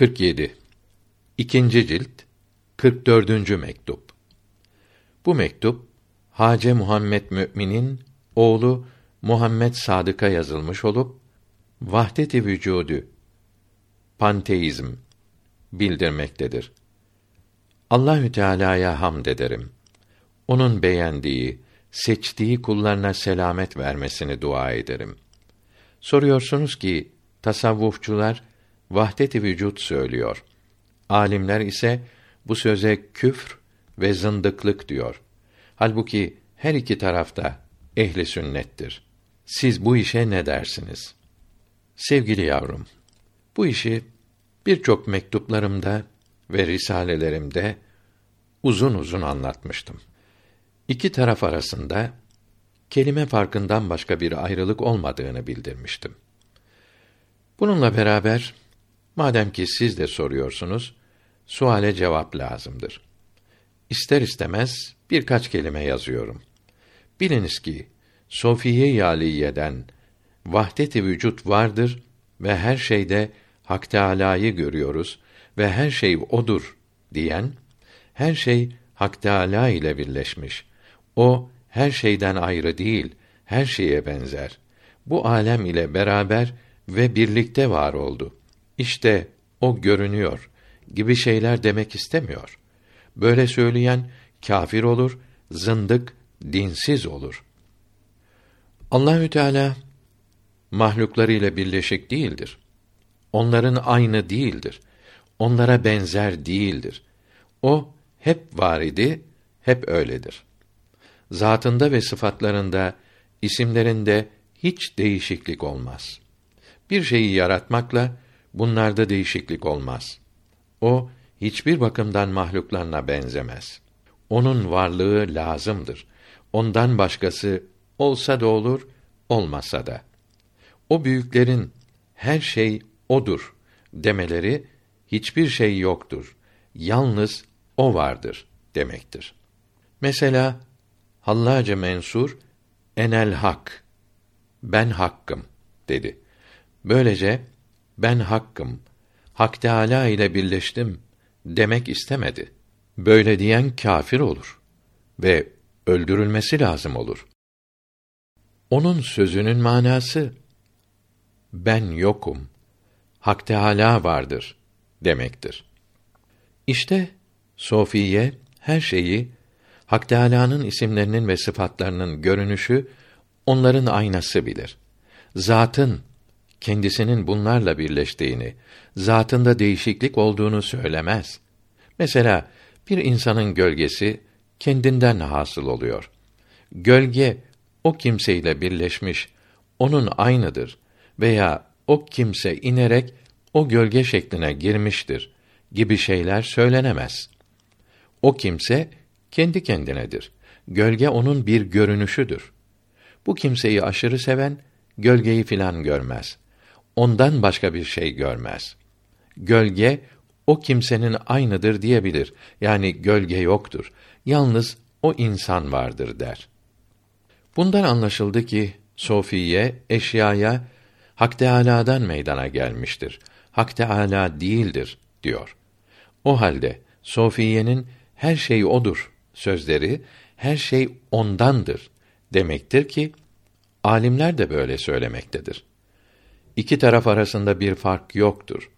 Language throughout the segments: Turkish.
47 İkinci cilt 44. mektup. Bu mektup Hace Muhammed Mü'minin oğlu Muhammed Sadık'a yazılmış olup vahdet-i vücudu panteizm bildirmektedir. Allahü Teala'ya hamd ederim. Onun beğendiği, seçtiği kullarına selamet vermesini dua ederim. Soruyorsunuz ki tasavvufçular vahdet-i vücut söylüyor. Alimler ise bu söze küfr ve zındıklık diyor. Halbuki her iki tarafta ehli sünnettir. Siz bu işe ne dersiniz? Sevgili yavrum, bu işi birçok mektuplarımda ve risalelerimde uzun uzun anlatmıştım. İki taraf arasında kelime farkından başka bir ayrılık olmadığını bildirmiştim. Bununla beraber madem ki siz de soruyorsunuz, suale cevap lazımdır. İster istemez birkaç kelime yazıyorum. Biliniz ki Sofiye Yaliye'den vahdet-i vücut vardır ve her şeyde Hak Teâlâ'yı görüyoruz ve her şey odur diyen her şey Hak Teâlâ ile birleşmiş. O her şeyden ayrı değil, her şeye benzer. Bu alem ile beraber ve birlikte var oldu. İşte o görünüyor gibi şeyler demek istemiyor. Böyle söyleyen kafir olur, zındık, dinsiz olur. Allahü Teala mahluklarıyla birleşik değildir. Onların aynı değildir. Onlara benzer değildir. O hep var idi, hep öyledir. Zatında ve sıfatlarında, isimlerinde hiç değişiklik olmaz. Bir şeyi yaratmakla bunlarda değişiklik olmaz. O hiçbir bakımdan mahluklarına benzemez. Onun varlığı lazımdır. Ondan başkası olsa da olur, olmasa da. O büyüklerin her şey odur demeleri hiçbir şey yoktur. Yalnız o vardır demektir. Mesela Hallace Mensur enel hak ben hakkım dedi. Böylece ben hakkım Hak Teâlâ ile birleştim demek istemedi. Böyle diyen kâfir olur ve öldürülmesi lazım olur. Onun sözünün manası ben yokum. Hak Teâlâ vardır demektir. İşte Sofiye her şeyi Hak Teâlâ'nın isimlerinin ve sıfatlarının görünüşü onların aynası bilir. Zatın kendisinin bunlarla birleştiğini, zatında değişiklik olduğunu söylemez. Mesela bir insanın gölgesi kendinden hasıl oluyor. Gölge o kimseyle birleşmiş, onun aynıdır veya o kimse inerek o gölge şekline girmiştir gibi şeyler söylenemez. O kimse kendi kendinedir. Gölge onun bir görünüşüdür. Bu kimseyi aşırı seven gölgeyi filan görmez ondan başka bir şey görmez. Gölge o kimsenin aynıdır diyebilir. Yani gölge yoktur. Yalnız o insan vardır der. Bundan anlaşıldı ki Sofiye eşyaya Hak Teâlâ'dan meydana gelmiştir. Hak Teâlâ değildir diyor. O halde Sofiye'nin her şey odur sözleri her şey ondandır demektir ki alimler de böyle söylemektedir. İki taraf arasında bir fark yoktur.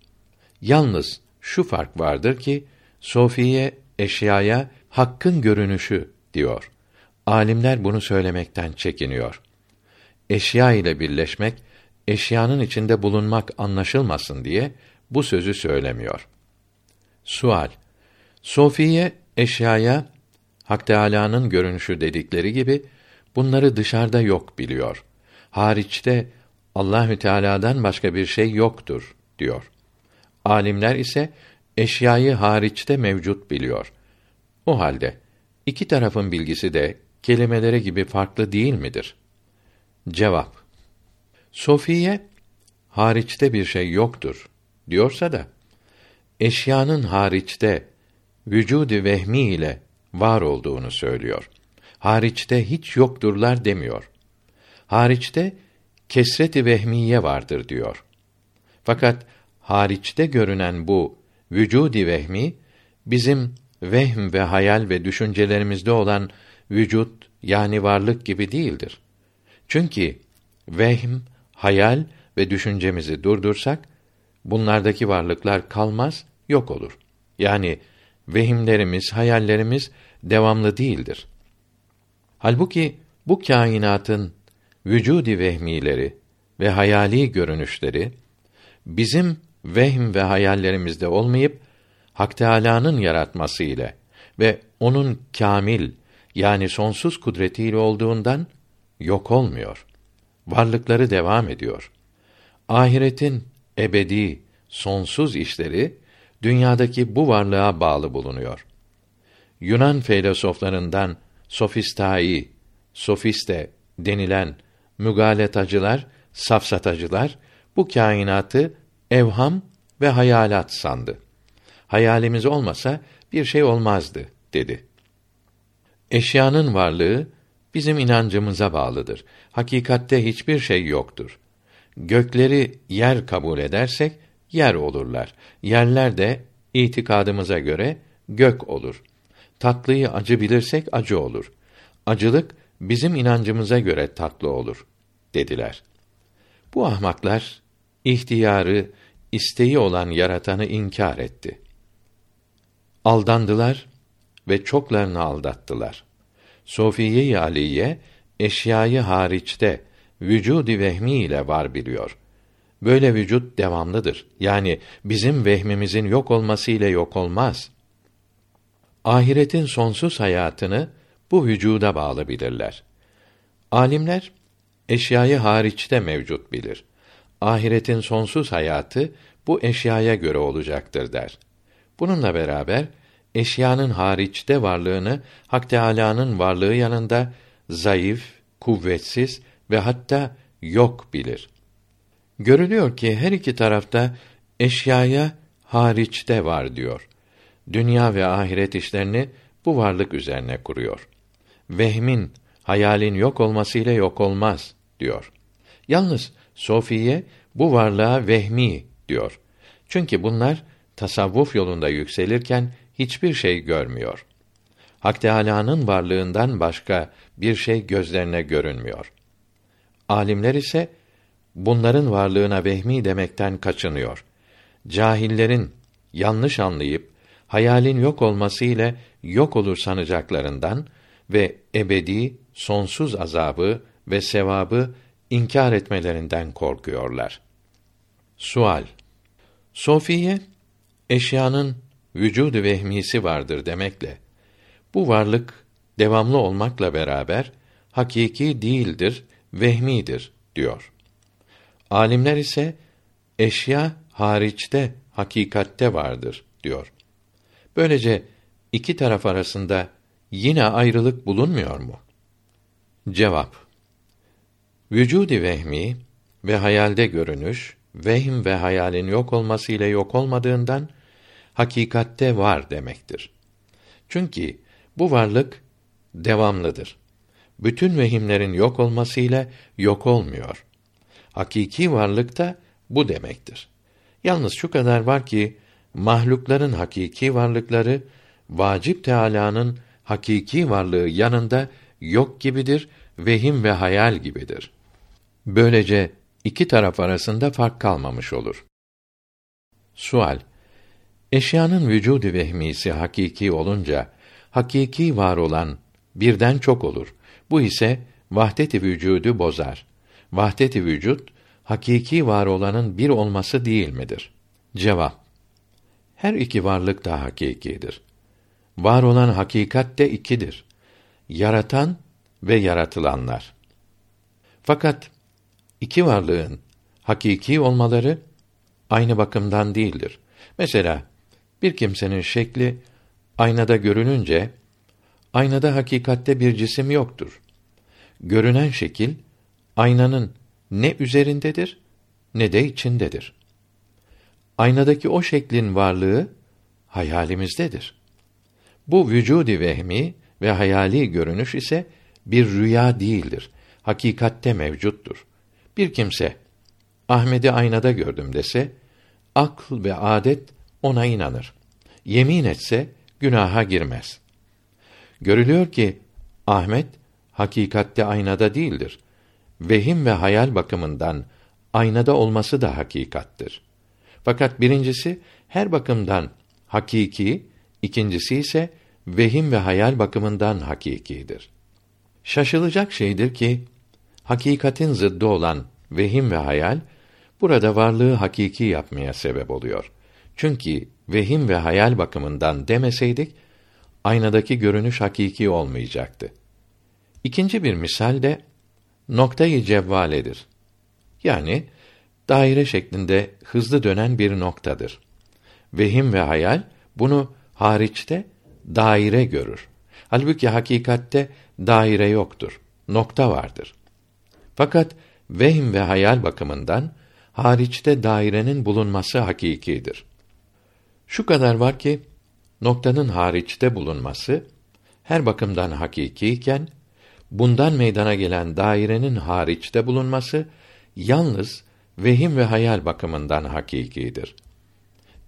Yalnız şu fark vardır ki Sofiye eşyaya hakkın görünüşü diyor. Alimler bunu söylemekten çekiniyor. Eşya ile birleşmek, eşyanın içinde bulunmak anlaşılmasın diye bu sözü söylemiyor. Sual: Sofiye eşyaya Hak Teâlâ'nın görünüşü dedikleri gibi bunları dışarıda yok biliyor. Hariçte Allahü Teala'dan başka bir şey yoktur diyor. Alimler ise eşyayı hariçte mevcut biliyor. O halde iki tarafın bilgisi de kelimelere gibi farklı değil midir? Cevap Sofiye hariçte bir şey yoktur diyorsa da eşyanın hariçte vücudu vehmi ile var olduğunu söylüyor. Hariçte hiç yokturlar demiyor. Hariçte kesreti vehmiye vardır diyor. Fakat hariçte görünen bu vücudi vehmi bizim vehm ve hayal ve düşüncelerimizde olan vücut yani varlık gibi değildir. Çünkü vehm, hayal ve düşüncemizi durdursak bunlardaki varlıklar kalmaz, yok olur. Yani vehimlerimiz, hayallerimiz devamlı değildir. Halbuki bu kainatın vücudi vehmileri ve hayali görünüşleri bizim vehm ve hayallerimizde olmayıp Hak Teâlâ'nın yaratması ile ve onun kamil yani sonsuz kudretiyle olduğundan yok olmuyor. Varlıkları devam ediyor. Ahiretin ebedi, sonsuz işleri dünyadaki bu varlığa bağlı bulunuyor. Yunan filozoflarından sofistai, sofiste denilen mügaletacılar, safsatacılar bu kainatı evham ve hayalat sandı. Hayalimiz olmasa bir şey olmazdı dedi. Eşyanın varlığı bizim inancımıza bağlıdır. Hakikatte hiçbir şey yoktur. Gökleri yer kabul edersek yer olurlar. Yerler de itikadımıza göre gök olur. Tatlıyı acı bilirsek acı olur. Acılık bizim inancımıza göre tatlı olur dediler. Bu ahmaklar ihtiyarı, isteği olan yaratanı inkar etti. Aldandılar ve çoklarını aldattılar. Sofiye-i Aliye eşyayı hariçte vücudi vehmi ile var biliyor. Böyle vücut devamlıdır. Yani bizim vehmimizin yok olması ile yok olmaz. Ahiretin sonsuz hayatını bu vücuda bağlı bilirler. Alimler eşyayı hariçte mevcut bilir. Ahiretin sonsuz hayatı bu eşyaya göre olacaktır der. Bununla beraber eşyanın hariçte varlığını Hak Teâlâ'nın varlığı yanında zayıf, kuvvetsiz ve hatta yok bilir. Görülüyor ki her iki tarafta eşyaya hariçte var diyor. Dünya ve ahiret işlerini bu varlık üzerine kuruyor. Vehmin, hayalin yok olmasıyla yok olmaz diyor. Yalnız Sofiye bu varlığa vehmi diyor. Çünkü bunlar tasavvuf yolunda yükselirken hiçbir şey görmüyor. Hak Teâlâ'nın varlığından başka bir şey gözlerine görünmüyor. Alimler ise bunların varlığına vehmi demekten kaçınıyor. Cahillerin yanlış anlayıp hayalin yok olması ile yok olur sanacaklarından ve ebedi sonsuz azabı ve sevabı inkar etmelerinden korkuyorlar. Sual Sofiye eşyanın vücudu vehmisi vardır demekle bu varlık devamlı olmakla beraber hakiki değildir, vehmidir diyor. Alimler ise eşya hariçte hakikatte vardır diyor. Böylece iki taraf arasında yine ayrılık bulunmuyor mu? Cevap Vücudi vehmi ve hayalde görünüş, vehim ve hayalin yok olması ile yok olmadığından hakikatte var demektir. Çünkü bu varlık devamlıdır. Bütün vehimlerin yok olması ile yok olmuyor. Hakiki varlık da bu demektir. Yalnız şu kadar var ki mahlukların hakiki varlıkları vacip Teala'nın hakiki varlığı yanında yok gibidir, vehim ve hayal gibidir. Böylece iki taraf arasında fark kalmamış olur. Sual Eşyanın vücudu vehmisi hakiki olunca hakiki var olan birden çok olur. Bu ise vahdet-i vücudu bozar. Vahdet-i vücut hakiki var olanın bir olması değil midir? Cevap Her iki varlık da hakikidir. Var olan hakikat de ikidir. Yaratan ve yaratılanlar. Fakat iki varlığın hakiki olmaları aynı bakımdan değildir. Mesela bir kimsenin şekli aynada görününce aynada hakikatte bir cisim yoktur. Görünen şekil aynanın ne üzerindedir ne de içindedir. Aynadaki o şeklin varlığı hayalimizdedir. Bu vücudi vehmi ve hayali görünüş ise bir rüya değildir. Hakikatte mevcuttur. Bir kimse Ahmet'i aynada gördüm dese, akl ve adet ona inanır. Yemin etse günaha girmez. Görülüyor ki Ahmet hakikatte aynada değildir. Vehim ve hayal bakımından aynada olması da hakikattir. Fakat birincisi her bakımdan hakiki, ikincisi ise vehim ve hayal bakımından hakikidir. Şaşılacak şeydir ki hakikatin zıddı olan vehim ve hayal burada varlığı hakiki yapmaya sebep oluyor. Çünkü vehim ve hayal bakımından demeseydik aynadaki görünüş hakiki olmayacaktı. İkinci bir misal de noktayı cevvaledir. Yani daire şeklinde hızlı dönen bir noktadır. Vehim ve hayal bunu hariçte daire görür. Halbuki hakikatte daire yoktur. Nokta vardır. Fakat vehim ve hayal bakımından hariçte dairenin bulunması hakikidir. Şu kadar var ki noktanın hariçte bulunması her bakımdan hakikiyken bundan meydana gelen dairenin hariçte bulunması yalnız vehim ve hayal bakımından hakikidir.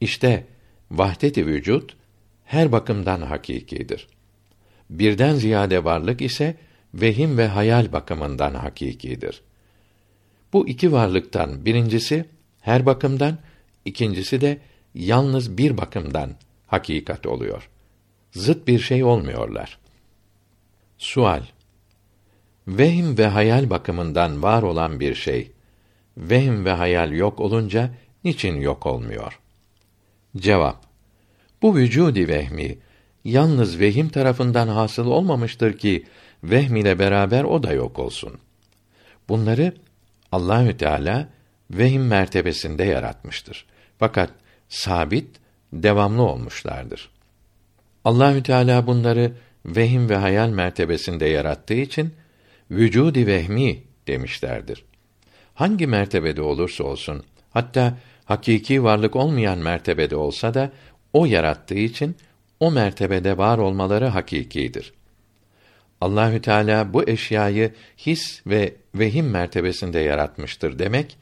İşte vahdet-i vücut her bakımdan hakikidir. Birden ziyade varlık ise vehim ve hayal bakımından hakikidir. Bu iki varlıktan birincisi her bakımdan, ikincisi de yalnız bir bakımdan hakikat oluyor. Zıt bir şey olmuyorlar. Sual Vehim ve hayal bakımından var olan bir şey, vehim ve hayal yok olunca niçin yok olmuyor? Cevap Bu vücudi vehmi yalnız vehim tarafından hasıl olmamıştır ki vehm ile beraber o da yok olsun. Bunları Allahü Teala vehim mertebesinde yaratmıştır. Fakat sabit, devamlı olmuşlardır. Allahü Teala bunları vehim ve hayal mertebesinde yarattığı için vücudi vehmi demişlerdir. Hangi mertebede olursa olsun, hatta hakiki varlık olmayan mertebede olsa da o yarattığı için o mertebede var olmaları hakikidir. Allahü Teala bu eşyayı his ve vehim mertebesinde yaratmıştır demek,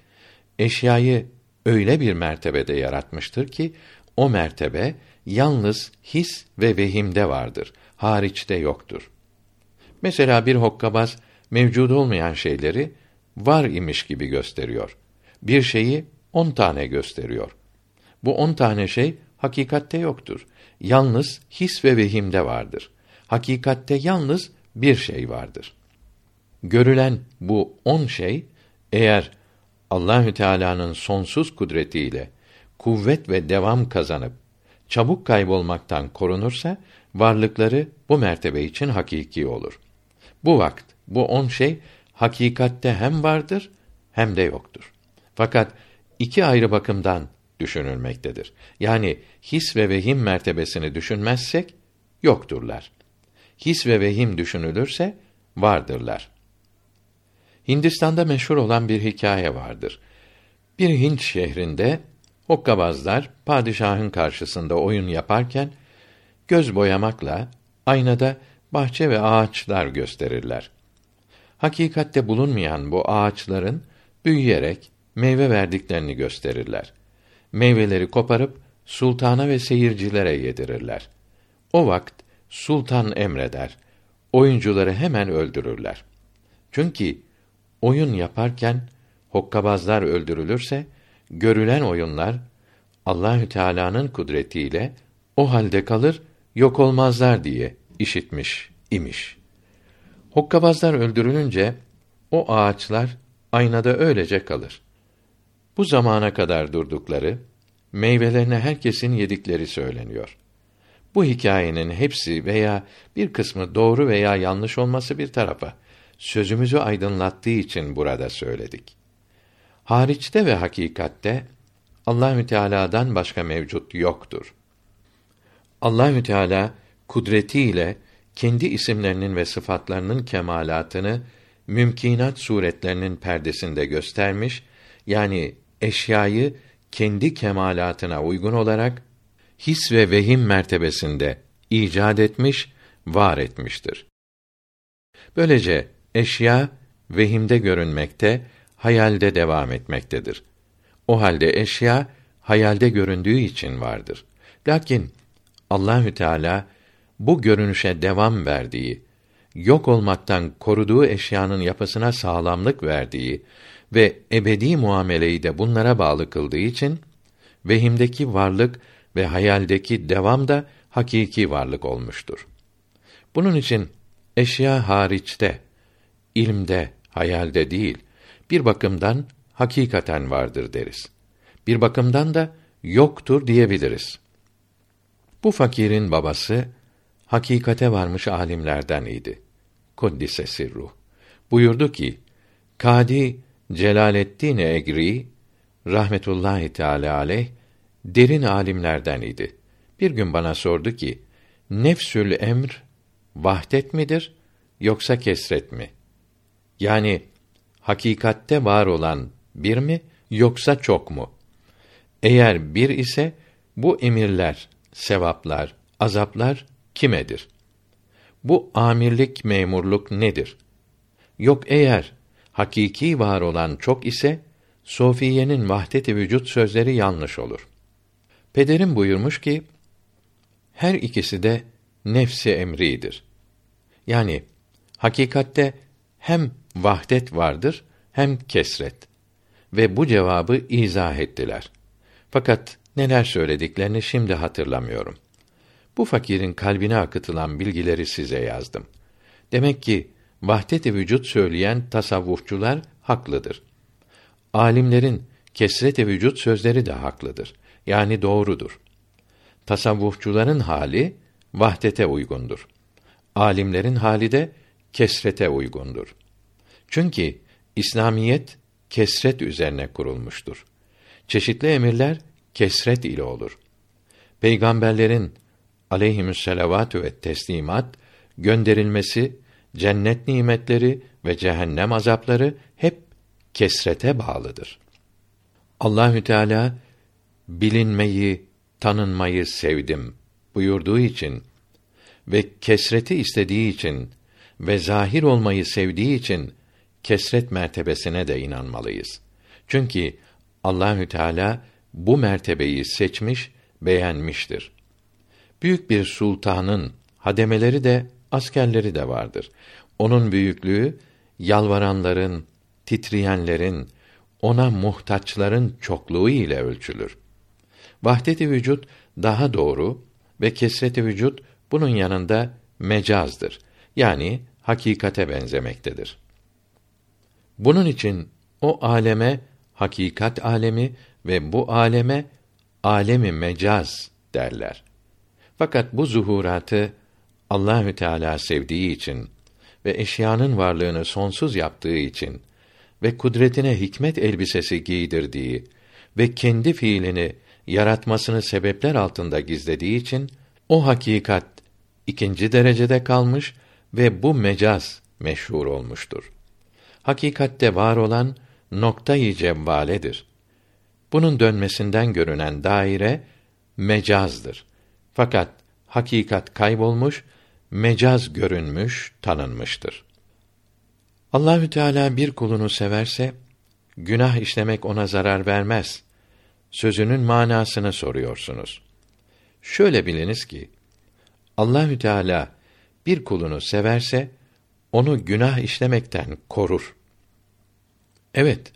eşyayı öyle bir mertebede yaratmıştır ki o mertebe yalnız his ve vehimde vardır, hariçte yoktur. Mesela bir hokkabaz mevcud olmayan şeyleri var imiş gibi gösteriyor. Bir şeyi on tane gösteriyor. Bu on tane şey hakikatte yoktur. Yalnız his ve vehimde vardır. Hakikatte yalnız bir şey vardır. Görülen bu on şey eğer Allahü Teala'nın sonsuz kudretiyle kuvvet ve devam kazanıp çabuk kaybolmaktan korunursa varlıkları bu mertebe için hakiki olur. Bu vakt bu on şey hakikatte hem vardır hem de yoktur. Fakat iki ayrı bakımdan düşünülmektedir. Yani his ve vehim mertebesini düşünmezsek yokturlar. His ve vehim düşünülürse vardırlar. Hindistan'da meşhur olan bir hikaye vardır. Bir Hint şehrinde hokkabazlar padişahın karşısında oyun yaparken göz boyamakla aynada bahçe ve ağaçlar gösterirler. Hakikatte bulunmayan bu ağaçların büyüyerek meyve verdiklerini gösterirler. Meyveleri koparıp sultana ve seyircilere yedirirler. O vakt sultan emreder. Oyuncuları hemen öldürürler. Çünkü oyun yaparken hokkabazlar öldürülürse görülen oyunlar Allahü Teala'nın kudretiyle o halde kalır, yok olmazlar diye işitmiş imiş. Hokkabazlar öldürülünce o ağaçlar aynada öylece kalır. Bu zamana kadar durdukları, meyvelerini herkesin yedikleri söyleniyor. Bu hikayenin hepsi veya bir kısmı doğru veya yanlış olması bir tarafa, sözümüzü aydınlattığı için burada söyledik. Hariçte ve hakikatte Allahü Teala'dan başka mevcut yoktur. Allahü Teala kudretiyle kendi isimlerinin ve sıfatlarının kemalatını mümkinat suretlerinin perdesinde göstermiş, yani eşyayı kendi kemalatına uygun olarak his ve vehim mertebesinde icat etmiş, var etmiştir. Böylece eşya vehimde görünmekte, hayalde devam etmektedir. O halde eşya hayalde göründüğü için vardır. Lakin Allahü Teala bu görünüşe devam verdiği, yok olmaktan koruduğu eşyanın yapısına sağlamlık verdiği ve ebedi muameleyi de bunlara bağlı kıldığı için vehimdeki varlık ve hayaldeki devam da hakiki varlık olmuştur. Bunun için eşya hariçte, ilmde, hayalde değil, bir bakımdan hakikaten vardır deriz. Bir bakımdan da yoktur diyebiliriz. Bu fakirin babası hakikate varmış alimlerden idi. Kuddise sirruh. Buyurdu ki: Kadi Celaleddin Egri rahmetullahi teala aleyh derin alimlerden idi. Bir gün bana sordu ki: Nefsül emr vahdet midir yoksa kesret mi? Yani hakikatte var olan bir mi yoksa çok mu? Eğer bir ise bu emirler, sevaplar, azaplar kimedir? Bu amirlik, memurluk nedir? Yok eğer hakiki var olan çok ise Sofiye'nin vahdet-i vücut sözleri yanlış olur. Pederim buyurmuş ki her ikisi de nefsi emridir. Yani hakikatte hem vahdet vardır hem kesret ve bu cevabı izah ettiler. Fakat neler söylediklerini şimdi hatırlamıyorum. Bu fakirin kalbine akıtılan bilgileri size yazdım. Demek ki vahdet-i vücut söyleyen tasavvufçular haklıdır. Alimlerin kesret-i vücut sözleri de haklıdır. Yani doğrudur. Tasavvufçuların hali vahdete uygundur. Alimlerin hali de kesrete uygundur. Çünkü İslamiyet kesret üzerine kurulmuştur. Çeşitli emirler kesret ile olur. Peygamberlerin aleyhimüsselavatü ve teslimat gönderilmesi, cennet nimetleri ve cehennem azapları hep kesrete bağlıdır. Allahü Teala bilinmeyi, tanınmayı sevdim buyurduğu için ve kesreti istediği için ve zahir olmayı sevdiği için kesret mertebesine de inanmalıyız. Çünkü Allahü Teala bu mertebeyi seçmiş, beğenmiştir. Büyük bir sultanın hademeleri de askerleri de vardır. Onun büyüklüğü yalvaranların, titreyenlerin, ona muhtaçların çokluğu ile ölçülür. Vahdeti vücut daha doğru ve kesreti vücut bunun yanında mecazdır. Yani hakikate benzemektedir. Bunun için o aleme hakikat alemi ve bu aleme alemi mecaz derler. Fakat bu zuhuratı Allahü Teala sevdiği için ve eşyanın varlığını sonsuz yaptığı için ve kudretine hikmet elbisesi giydirdiği ve kendi fiilini yaratmasını sebepler altında gizlediği için o hakikat ikinci derecede kalmış ve bu mecaz meşhur olmuştur. Hakikatte var olan noktayı cevvaledir. Bunun dönmesinden görünen daire mecazdır. Fakat hakikat kaybolmuş, mecaz görünmüş, tanınmıştır. Allahü Teala bir kulunu severse günah işlemek ona zarar vermez. Sözünün manasını soruyorsunuz. Şöyle biliniz ki Allahü Teala bir kulunu severse onu günah işlemekten korur. Evet,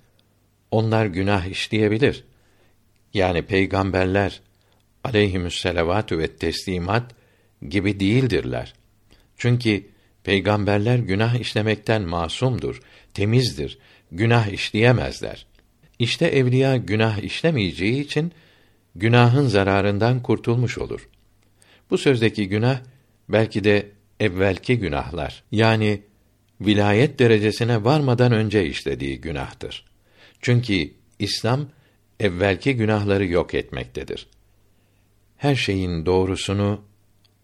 onlar günah işleyebilir. Yani peygamberler aleyhimüsselavatü ve teslimat gibi değildirler. Çünkü peygamberler günah işlemekten masumdur, temizdir, günah işleyemezler. İşte evliya günah işlemeyeceği için günahın zararından kurtulmuş olur. Bu sözdeki günah belki de evvelki günahlar yani vilayet derecesine varmadan önce işlediği günahtır. Çünkü İslam evvelki günahları yok etmektedir. Her şeyin doğrusunu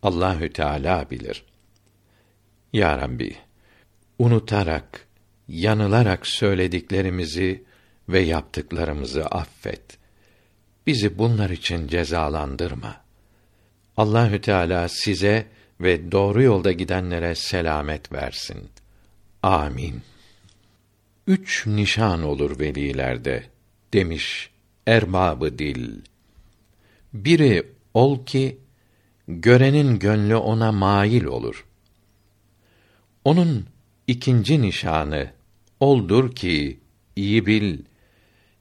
Allahü Teala bilir. Ya Rabbi, unutarak, yanılarak söylediklerimizi ve yaptıklarımızı affet. Bizi bunlar için cezalandırma. Allahü Teala size ve doğru yolda gidenlere selamet versin. Amin. Üç nişan olur velilerde demiş erbabı dil. Biri ol ki görenin gönlü ona mail olur. Onun ikinci nişanı oldur ki iyi bil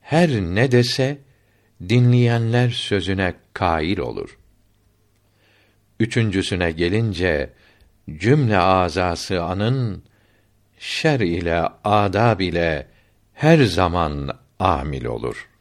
her ne dese dinleyenler sözüne kail olur. Üçüncüsüne gelince cümle azası anın şer ile adab ile her zaman amil olur.''